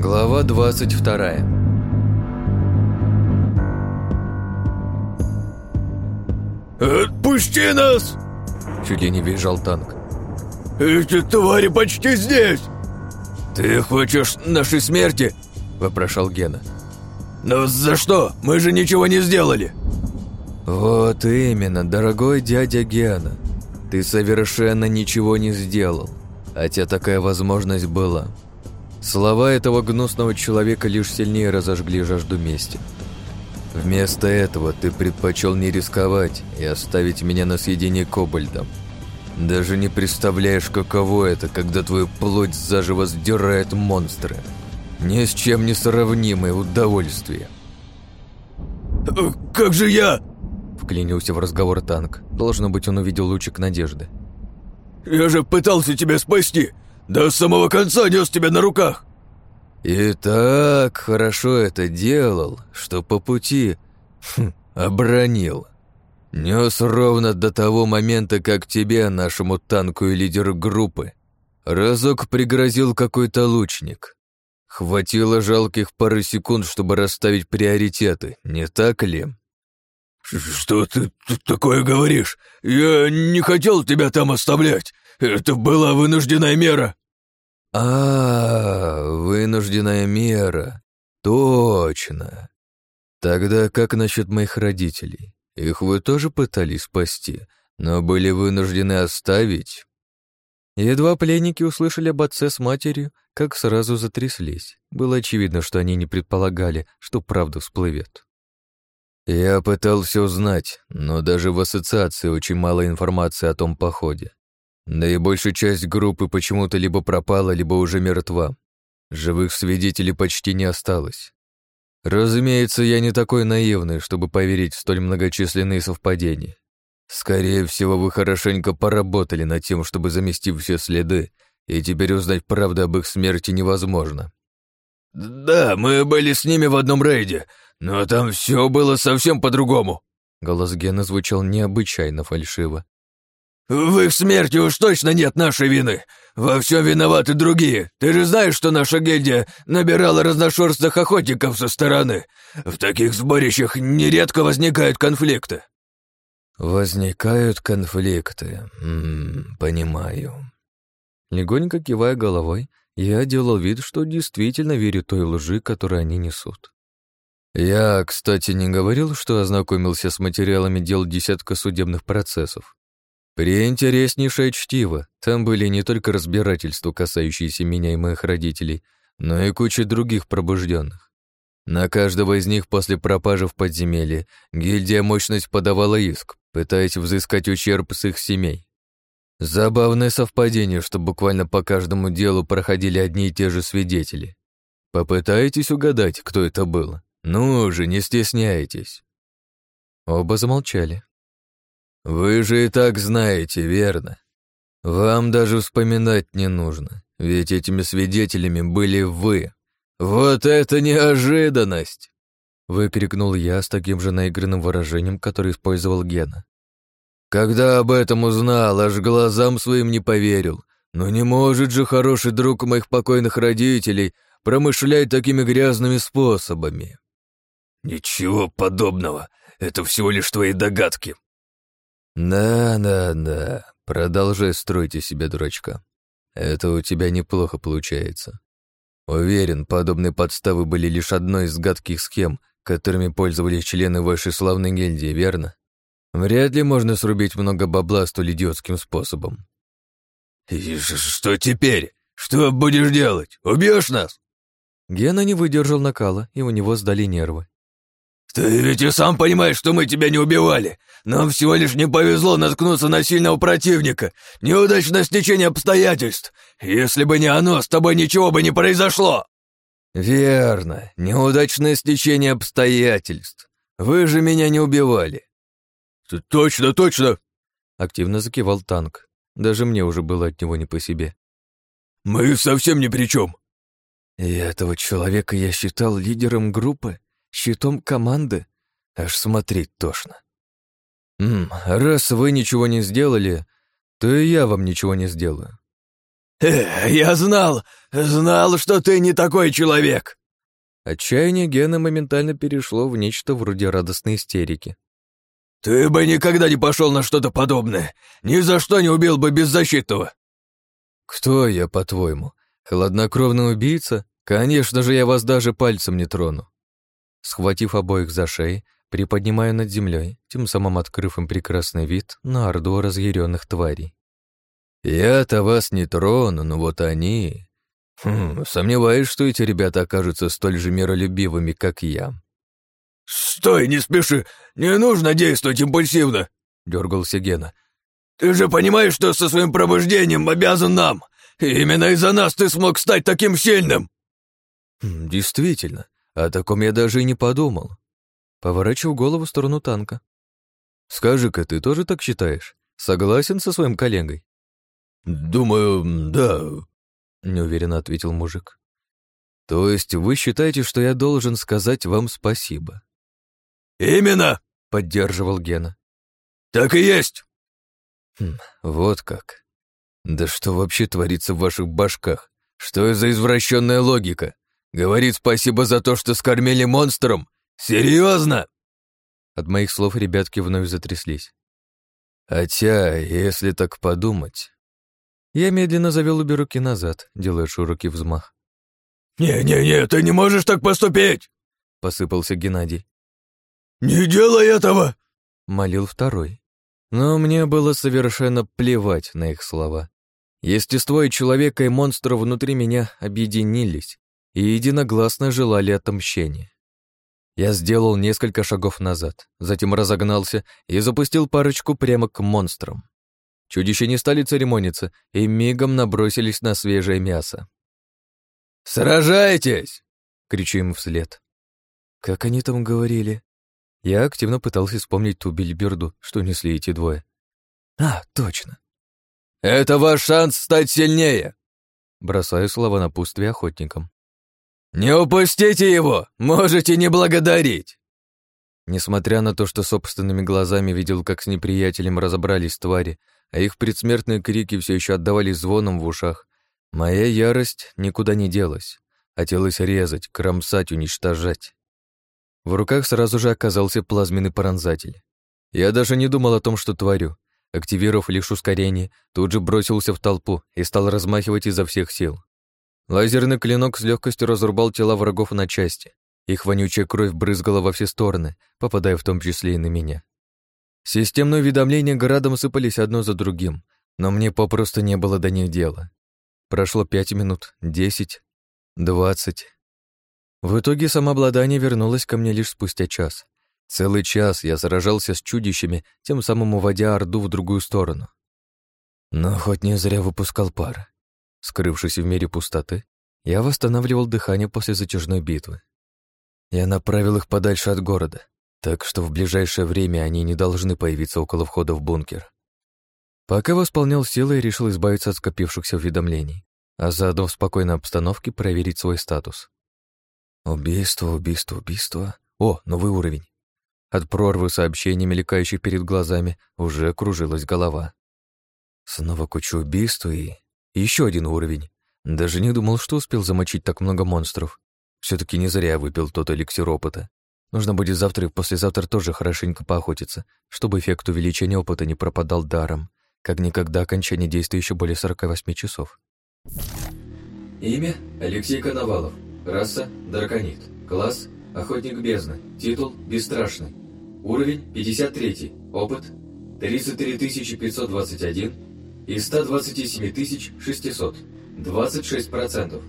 Глава 22 «Отпусти нас!» Чуть ли не визжал танк. «Эти твари почти здесь!» «Ты хочешь нашей смерти?» Вопрошал Гена. «Но за что? Мы же ничего не сделали!» «Вот именно, дорогой дядя Гена. Ты совершенно ничего не сделал, хотя такая возможность была. Слова этого гнусного человека лишь сильнее разожгли жажду мести. Вместо этого ты предпочел не рисковать и оставить меня на съедение кобальдом. Даже не представляешь, каково это, когда твою плоть заживо сдирает монстры. Ни с чем не сравнимое удовольствие. «Э, «Как же я?» Вклинился в разговор танк. Должно быть, он увидел лучик надежды. «Я же пытался тебя спасти! До самого конца нес тебя на руках!» И так хорошо это делал, что по пути хм, обронил. Нес ровно до того момента, как тебе, нашему танку и лидеру группы, разок пригрозил какой-то лучник. Хватило жалких пары секунд, чтобы расставить приоритеты, не так ли? «Что ты такое говоришь? Я не хотел тебя там оставлять. Это была вынужденная мера». А, вынужденная мера. Точно. Тогда как насчет моих родителей? Их вы тоже пытались спасти, но были вынуждены оставить? Едва пленники услышали об отце с матерью, как сразу затряслись. Было очевидно, что они не предполагали, что правда всплывет. Я пытался узнать, но даже в ассоциации очень мало информации о том походе. Да и большая часть группы почему-то либо пропала, либо уже мертва. Живых свидетелей почти не осталось. Разумеется, я не такой наивный, чтобы поверить в столь многочисленные совпадения. Скорее всего, вы хорошенько поработали над тем, чтобы замести все следы, и теперь узнать правду об их смерти невозможно. «Да, мы были с ними в одном рейде, но там все было совсем по-другому». Голос Гена звучал необычайно фальшиво. «В их смерти уж точно нет нашей вины. Во всем виноваты другие. Ты же знаешь, что наша гильдия набирала разношерстных охотников со стороны. В таких сборищах нередко возникают конфликты». «Возникают конфликты. М -м, понимаю». Легонько кивая головой, я делал вид, что действительно верю той лжи, которую они несут. Я, кстати, не говорил, что ознакомился с материалами дел десятка судебных процессов. Приинтереснейшее чтиво. Там были не только разбирательства, касающиеся меня и моих родителей, но и куча других пробужденных. На каждого из них после пропажи в подземелье гильдия мощность подавала иск, пытаясь взыскать ущерб с их семей. Забавное совпадение, что буквально по каждому делу проходили одни и те же свидетели. Попытаетесь угадать, кто это был? Ну же, не стесняйтесь. Оба замолчали. Вы же и так знаете, верно? Вам даже вспоминать не нужно, ведь этими свидетелями были вы. Вот это неожиданность! Выкрикнул я с таким же наигранным выражением, которое использовал Гена. Когда об этом узнал, аж глазам своим не поверил. Но не может же хороший друг моих покойных родителей промышлять такими грязными способами. Ничего подобного. Это всего лишь твои догадки, «Да-да-да, продолжай строить из себя дурачка. Это у тебя неплохо получается. Уверен, подобные подставы были лишь одной из гадких схем, которыми пользовались члены вашей славной гильдии, верно? Вряд ли можно срубить много бабла столь идиотским способом». «И что теперь? Что будешь делать? Убьешь нас?» Гена не выдержал накала, и у него сдали нервы. «Ты ведь и сам понимаешь, что мы тебя не убивали. Нам всего лишь не повезло наткнуться на сильного противника. Неудачное стечение обстоятельств. Если бы не оно, с тобой ничего бы не произошло». «Верно. Неудачное стечение обстоятельств. Вы же меня не убивали». «Точно, точно!» Активно закивал танк. Даже мне уже было от него не по себе. «Мы совсем ни при чем. И этого человека я считал лидером группы? Щитом команды. Аж смотреть тошно. М раз вы ничего не сделали, то и я вам ничего не сделаю. Э, я знал, знал, что ты не такой человек!» Отчаяние Гена моментально перешло в нечто вроде радостной истерики. «Ты бы никогда не пошел на что-то подобное! Ни за что не убил бы беззащитного!» «Кто я, по-твоему? Хладнокровный убийца? Конечно же, я вас даже пальцем не трону!» Схватив обоих за шеи, приподнимаю над землей, тем самым открыв им прекрасный вид на орду разъяренных тварей. «Я-то вас не трону, но вот они...» хм, «Сомневаюсь, что эти ребята окажутся столь же миролюбивыми, как я». «Стой, не спеши! Не нужно действовать импульсивно!» — дергался Гена. «Ты же понимаешь, что со своим пробуждением обязан нам! И именно из-за нас ты смог стать таким сильным!» хм, «Действительно, о таком я даже и не подумал». Поворачиваю голову в сторону танка. «Скажи-ка, ты тоже так считаешь? Согласен со своим коллегой?» «Думаю, да», — неуверенно ответил мужик. «То есть вы считаете, что я должен сказать вам спасибо?» «Именно!» — поддерживал Гена. «Так и есть!» хм, «Вот как. Да что вообще творится в ваших башках? Что за извращенная логика? Говорит спасибо за то, что скормили монстром? Серьезно?» От моих слов ребятки вновь затряслись. Хотя, если так подумать... Я медленно завел обе руки назад, делая широкий взмах. «Не-не-не, ты не можешь так поступить!» — посыпался Геннадий. «Не делай этого!» — молил второй. Но мне было совершенно плевать на их слова. Естество и человека, и монстра внутри меня объединились и единогласно желали отомщения. Я сделал несколько шагов назад, затем разогнался и запустил парочку прямо к монстрам. Чудища не стали церемониться и мигом набросились на свежее мясо. «Сражайтесь!» — кричу им вслед. Как они там говорили? Я активно пытался вспомнить ту бильберду, что несли эти двое. А, точно. «Это ваш шанс стать сильнее!» Бросаю слова на пустве охотникам. «Не упустите его! Можете не благодарить!» Несмотря на то, что собственными глазами видел, как с неприятелем разобрались твари, а их предсмертные крики все еще отдавались звоном в ушах, моя ярость никуда не делась. Хотелось резать, кромсать, уничтожать. В руках сразу же оказался плазменный пронзатель. Я даже не думал о том, что творю. Активировав лишь ускорение, тут же бросился в толпу и стал размахивать изо всех сил. Лазерный клинок с легкостью разрубал тела врагов на части. Их вонючая кровь брызгала во все стороны, попадая в том числе и на меня. Системные уведомления градом сыпались одно за другим, но мне попросту не было до них дела. Прошло пять минут, десять, двадцать. В итоге самообладание вернулось ко мне лишь спустя час. Целый час я сражался с чудищами, тем самым уводя Орду в другую сторону. Но хоть не зря выпускал пар. Скрывшись в мире пустоты, я восстанавливал дыхание после затяжной битвы. Я направил их подальше от города, так что в ближайшее время они не должны появиться около входа в бункер. Пока восполнял силы, я решил избавиться от скопившихся уведомлений, а заодно в спокойной обстановке проверить свой статус. Убийство, убийство, убийство. О, новый уровень. От прорвы сообщений, мелькающих перед глазами, уже кружилась голова. Снова куча убийств и еще один уровень. Даже не думал, что успел замочить так много монстров. все таки не зря выпил тот эликсир опыта. Нужно будет завтра и послезавтра тоже хорошенько поохотиться, чтобы эффект увеличения опыта не пропадал даром, как никогда окончание действия еще более 48 часов. Имя – Алексей Коновалов. Раса – драконит. Класс – охотник бездны. Титул – бесстрашный. Уровень – 53. Опыт – 33 521 из 127 600, 26%.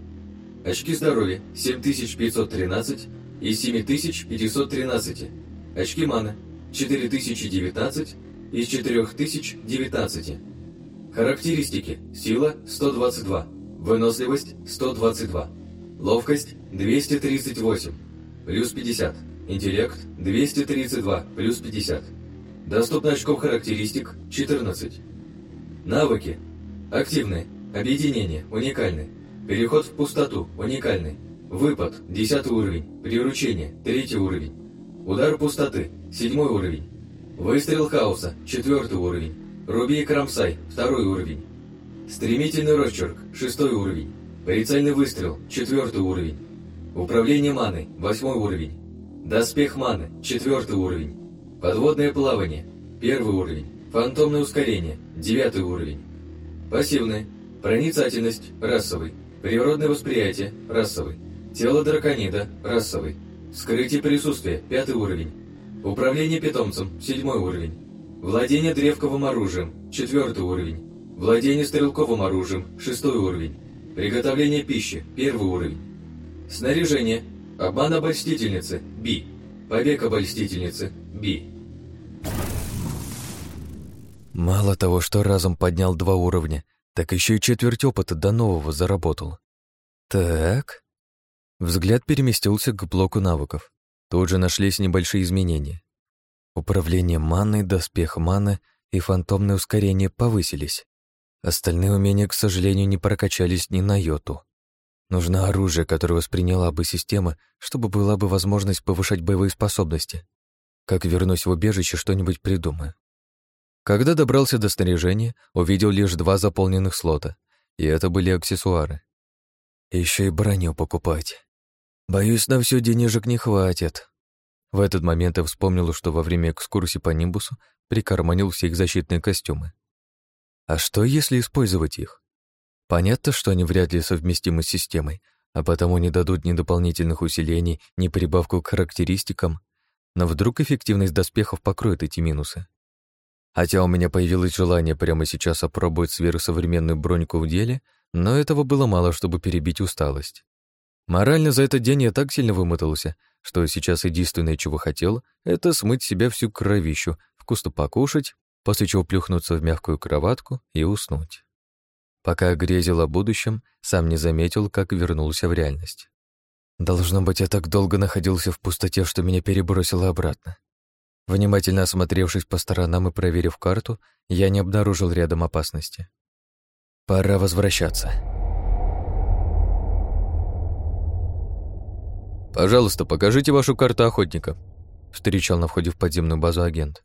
Очки здоровья 7513 из 7513. Очки маны 4019 из 4019. Характеристики. Сила 122, выносливость 122, ловкость 238, плюс 50, интеллект 232, плюс 50. Доступно очков характеристик 14. Навыки. Активные. Объединение. Уникальный. Переход в пустоту. Уникальный. Выпад. 10 уровень. Приручение. 3 уровень. Удар пустоты. 7 уровень. Выстрел хаоса. 4 уровень. Руби и кромсай. 2 уровень. Стремительный росчерк, шестой уровень. Прицельный выстрел, четвертый уровень. Управление маной, восьмой уровень. Доспех маны, четвертый уровень. Подводное плавание, первый уровень. Фантомное ускорение, девятый уровень. Пассивное. Проницательность, расовый. Природное восприятие, расовый. Тело драконида, расовый. Скрытие присутствия, пятый уровень. Управление питомцем, седьмой уровень. Владение древковым оружием, четвертый уровень. Владение стрелковым оружием, шестой уровень. Приготовление пищи, первый уровень. Снаряжение. Обман обольстительницы, Би. Побег обольстительницы, Би. Мало того, что разом поднял два уровня, так еще и четверть опыта до нового заработал. Так. Взгляд переместился к блоку навыков. Тут же нашлись небольшие изменения. Управление маной, доспех маны и фантомное ускорение повысились. Остальные умения, к сожалению, не прокачались ни на йоту. Нужно оружие, которое восприняла бы система, чтобы была бы возможность повышать боевые способности. Как вернусь в убежище, что-нибудь придумаю. Когда добрался до снаряжения, увидел лишь два заполненных слота, и это были аксессуары. Еще и броню покупать. Боюсь, на все денежек не хватит. В этот момент я вспомнил, что во время экскурсии по Нимбусу прикарманил все их защитные костюмы. А что, если использовать их? Понятно, что они вряд ли совместимы с системой, а потому не дадут ни дополнительных усилений, ни прибавку к характеристикам, но вдруг эффективность доспехов покроет эти минусы. Хотя у меня появилось желание прямо сейчас опробовать сверхсовременную броньку в деле, но этого было мало, чтобы перебить усталость. Морально за этот день я так сильно вымотался, что сейчас единственное, чего хотел, это смыть себя всю кровищу, вкусно покушать, после чего плюхнуться в мягкую кроватку и уснуть. Пока грезил о будущем, сам не заметил, как вернулся в реальность. Должно быть, я так долго находился в пустоте, что меня перебросило обратно. Внимательно осмотревшись по сторонам и проверив карту, я не обнаружил рядом опасности. Пора возвращаться. «Пожалуйста, покажите вашу карту охотника», — встречал на входе в подземную базу агент.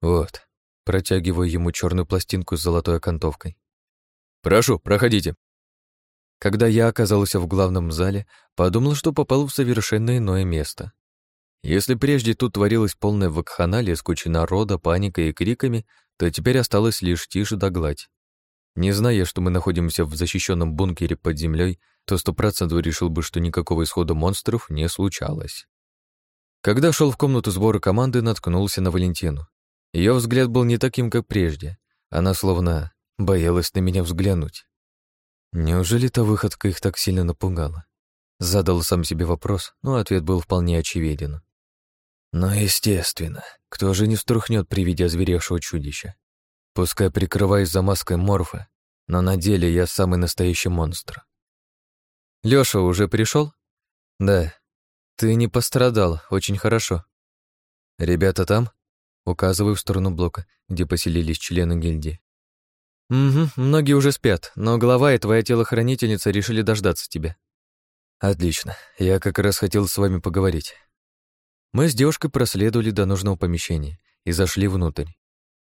«Вот», — протягиваю ему черную пластинку с золотой окантовкой. «Прошу, проходите». Когда я оказался в главном зале, подумал, что попал в совершенно иное место. Если прежде тут творилась полная вакханалия с кучей народа, паникой и криками, то теперь осталось лишь тише да гладь. Не зная, что мы находимся в защищенном бункере под землей, то сто процентов решил бы, что никакого исхода монстров не случалось. Когда шел в комнату сбора команды, наткнулся на Валентину. Ее взгляд был не таким, как прежде. Она словно боялась на меня взглянуть. Неужели та выходка их так сильно напугала? Задал сам себе вопрос, но ответ был вполне очевиден. Но, естественно, кто же не струхнет при виде озверевшего чудища? Пускай прикрываюсь за маской морфа, но на деле я самый настоящий монстр. Лёша уже пришел? Да. Ты не пострадал, очень хорошо. Ребята там? Указываю в сторону блока, где поселились члены гильдии. Угу, многие уже спят, но глава и твоя телохранительница решили дождаться тебя. Отлично, я как раз хотел с вами поговорить. Мы с девушкой проследовали до нужного помещения и зашли внутрь.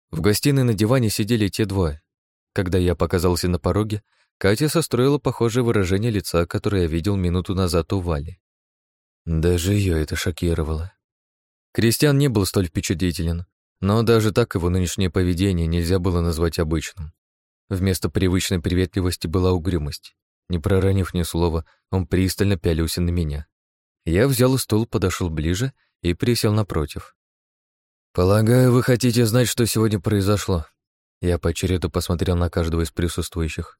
В гостиной на диване сидели те двое. Когда я показался на пороге, Катя состроила похожее выражение лица, которое я видел минуту назад у Вали. Даже ее это шокировало. Кристиан не был столь впечатлителен, но даже так его нынешнее поведение нельзя было назвать обычным. Вместо привычной приветливости была угрюмость. Не проронив ни слова, он пристально пялился на меня. Я взял стул, подошел ближе и присел напротив. «Полагаю, вы хотите знать, что сегодня произошло?» Я по череду посмотрел на каждого из присутствующих.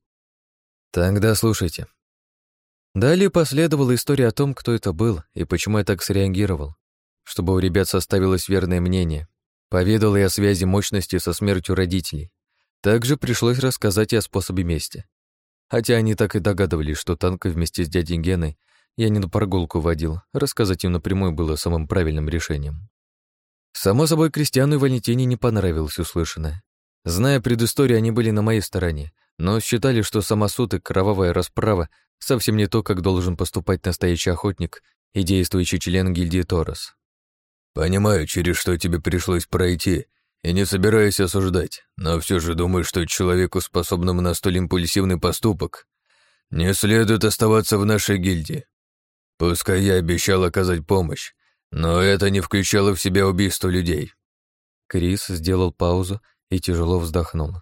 «Тогда слушайте». Далее последовала история о том, кто это был и почему я так среагировал. Чтобы у ребят составилось верное мнение. Поведал я о связи мощности со смертью родителей. Также пришлось рассказать и о способе мести. Хотя они так и догадывались, что танка вместе с дядей Геной я не на прогулку водил, рассказать им напрямую было самым правильным решением. Само собой, Кристиану и Валентине не понравилось услышанное. Зная предысторию, они были на моей стороне, но считали, что самосуд и кровавая расправа совсем не то, как должен поступать настоящий охотник и действующий член гильдии Торос. «Понимаю, через что тебе пришлось пройти, и не собираюсь осуждать, но все же думаю, что человеку, способному на столь импульсивный поступок, не следует оставаться в нашей гильдии. Пускай я обещал оказать помощь, но это не включало в себя убийство людей. Крис сделал паузу и тяжело вздохнул.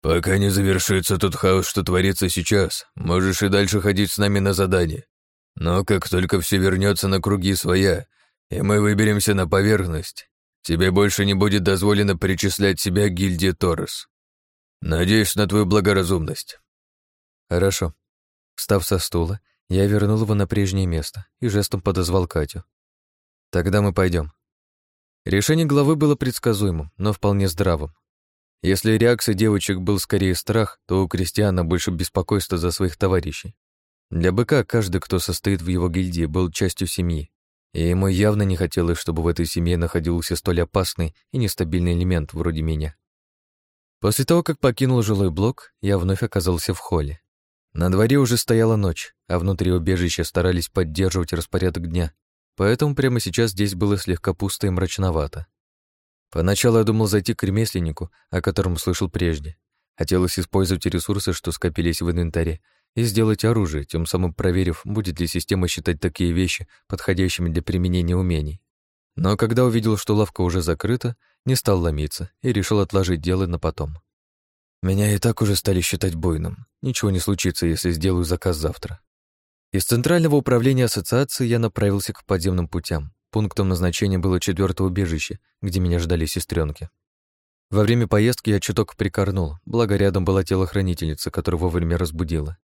«Пока не завершится тот хаос, что творится сейчас, можешь и дальше ходить с нами на задание. Но как только все вернется на круги своя, и мы выберемся на поверхность, тебе больше не будет дозволено причислять себя к гильдии Торрес. Надеюсь на твою благоразумность». «Хорошо». Встав со стула, я вернул его на прежнее место и жестом подозвал Катю. «Тогда мы пойдем. Решение главы было предсказуемым, но вполне здравым. Если реакция девочек был скорее страх, то у Кристиана больше беспокойства за своих товарищей. Для быка каждый, кто состоит в его гильдии, был частью семьи, и ему явно не хотелось, чтобы в этой семье находился столь опасный и нестабильный элемент вроде меня. После того, как покинул жилой блок, я вновь оказался в холле. На дворе уже стояла ночь, а внутри убежища старались поддерживать распорядок дня, поэтому прямо сейчас здесь было слегка пусто и мрачновато. Поначалу я думал зайти к ремесленнику, о котором слышал прежде. Хотелось использовать ресурсы, что скопились в инвентаре, и сделать оружие, тем самым проверив, будет ли система считать такие вещи подходящими для применения умений. Но когда увидел, что лавка уже закрыта, не стал ломиться и решил отложить дело на потом. Меня и так уже стали считать буйным. Ничего не случится, если сделаю заказ завтра. Из Центрального управления ассоциации я направился к подземным путям. Пунктом назначения было четвертое убежище, где меня ждали сестренки. Во время поездки я чуток прикорнул, благо рядом была телохранительница, которая вовремя разбудила.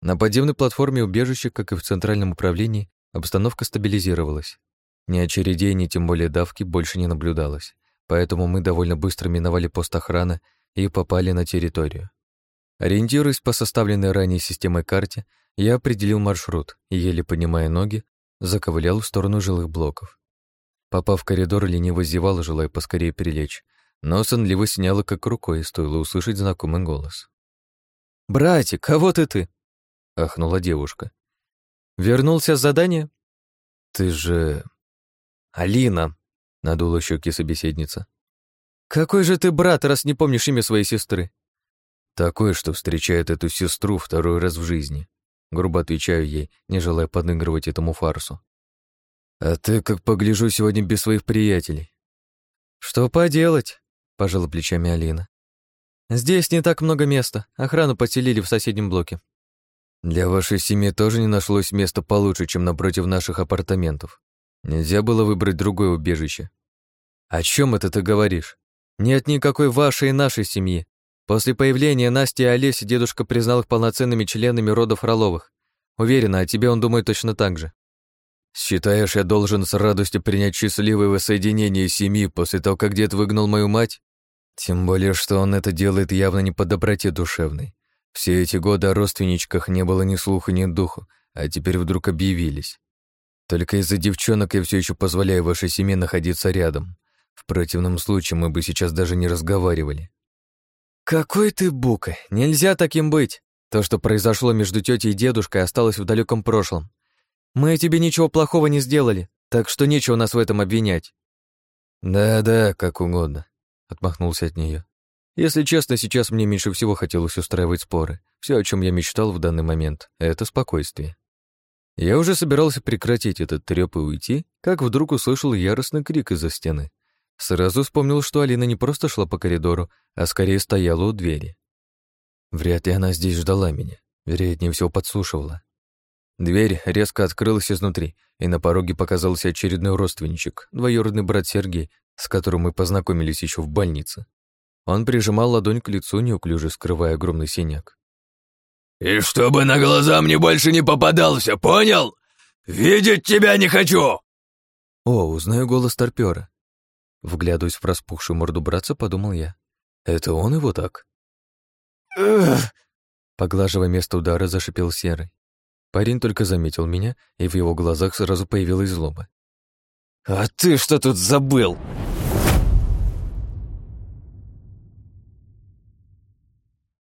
На подземной платформе убежища, как и в центральном управлении, обстановка стабилизировалась. Ни очередей, ни тем более давки больше не наблюдалось, поэтому мы довольно быстро миновали пост охраны и попали на территорию. Ориентируясь по составленной ранее системой карте, я определил маршрут и, еле поднимая ноги, заковылял в сторону жилых блоков. Попав в коридор, лениво зевал, желая поскорее перелечь, но сонливо сняло как рукой, стоило услышать знакомый голос. «Братик, кого ты ты?» — ахнула девушка. «Вернулся с задания?» «Ты же...» «Алина!» — надула щеки собеседница. «Какой же ты брат, раз не помнишь имя своей сестры?» «Такой, что встречает эту сестру второй раз в жизни», Грубо отвечаю ей, не желая подыгрывать этому фарсу. «А ты, как погляжу, сегодня без своих приятелей». «Что поделать?» — пожала плечами Алина. «Здесь не так много места. Охрану поселили в соседнем блоке». «Для вашей семьи тоже не нашлось места получше, чем напротив наших апартаментов. Нельзя было выбрать другое убежище». «О чем это ты говоришь? Нет никакой вашей и нашей семьи. После появления Насти и Олеси дедушка признал их полноценными членами рода Фроловых. Уверена, о тебе он думает точно так же. Считаешь, я должен с радостью принять счастливое воссоединение семьи после того, как дед выгнал мою мать? Тем более, что он это делает явно не по доброте душевной. Все эти годы о родственничках не было ни слуха, ни духу, а теперь вдруг объявились. Только из-за девчонок я все еще позволяю вашей семье находиться рядом. В противном случае мы бы сейчас даже не разговаривали. «Какой ты бука! Нельзя таким быть! То, что произошло между тетей и дедушкой, осталось в далеком прошлом. Мы тебе ничего плохого не сделали, так что нечего нас в этом обвинять». «Да-да, как угодно», — отмахнулся от нее. «Если честно, сейчас мне меньше всего хотелось устраивать споры. Все, о чем я мечтал в данный момент, — это спокойствие. Я уже собирался прекратить этот трёп и уйти, как вдруг услышал яростный крик из-за стены. Сразу вспомнил, что Алина не просто шла по коридору, а скорее стояла у двери. Вряд ли она здесь ждала меня, вероятнее всего подслушивала. Дверь резко открылась изнутри, и на пороге показался очередной родственничек, двоюродный брат Сергей, с которым мы познакомились еще в больнице. Он прижимал ладонь к лицу, неуклюже скрывая огромный синяк. «И чтобы на глаза мне больше не попадался, понял? Видеть тебя не хочу!» О, узнаю голос торпёра. Вглядываясь в распухшую морду братца, подумал я. Это он его так? Поглаживая место удара, зашипел серый. Парень только заметил меня, и в его глазах сразу появилась злоба. «А ты что тут забыл?»